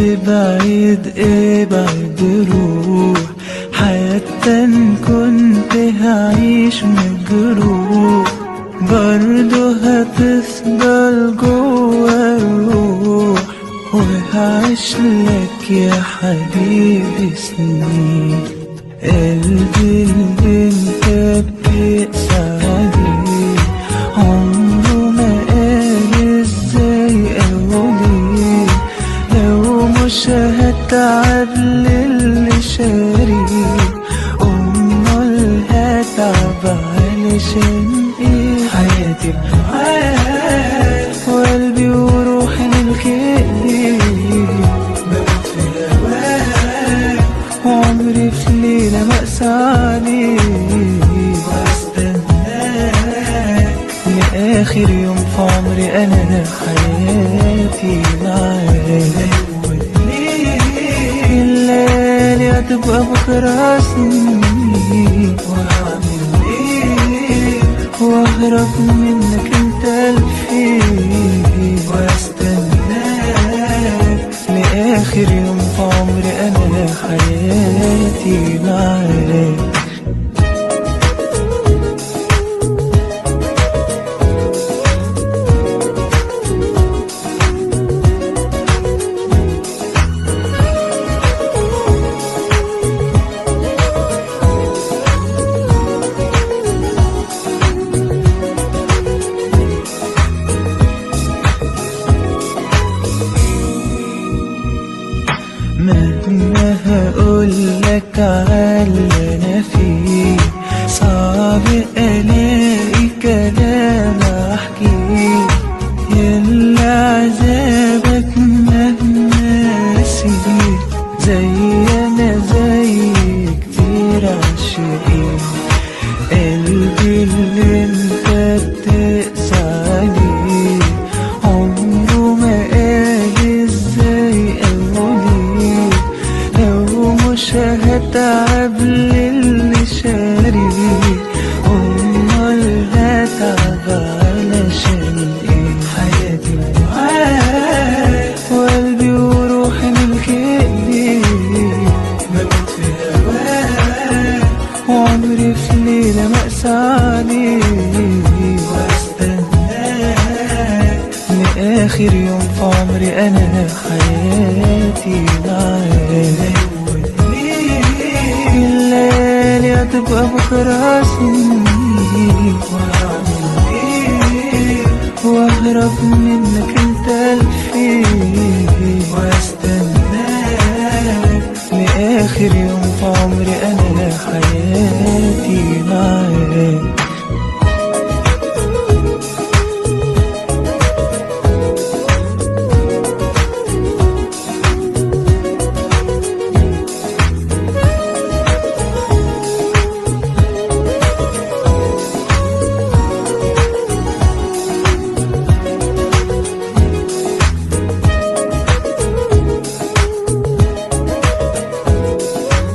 تبعد ابعد روح حتى ان كنت هعيش مجروح برضه هتفضل جوا الروح. وهعيش لك يا حبيبي سنين. قلبي اللي لو مش هتعب للي شاريه امال هتعب علشان إيه حياتي معاك وقلبي وروحي ملكي بموت في هواك وعمري في ليلة مأسى عليك واستناك لآخر يوم في عمري أنا حياتي معاك هتبقى بكرة سنين وهعمل إيه واهرب منك انت الفين وأستناك لآخر يوم في عمري أنا حياتي معاك مهما هقولك على اللي أنا فيه صعب الاقي كلام احكيه يلا عذابك مهما سيب زي أنا زي كتير عاشقين قلبي اللي هتعب للي شاريه امال هتعب علشان إيه حياتي معاك وقلبي وروحي ملكي ليك بموت في هواك وعمري في عليك واستناك لآخر يوم في عمري أنا حياتي معاك هتبقى بكرة سنين واهرب منك أنت الفين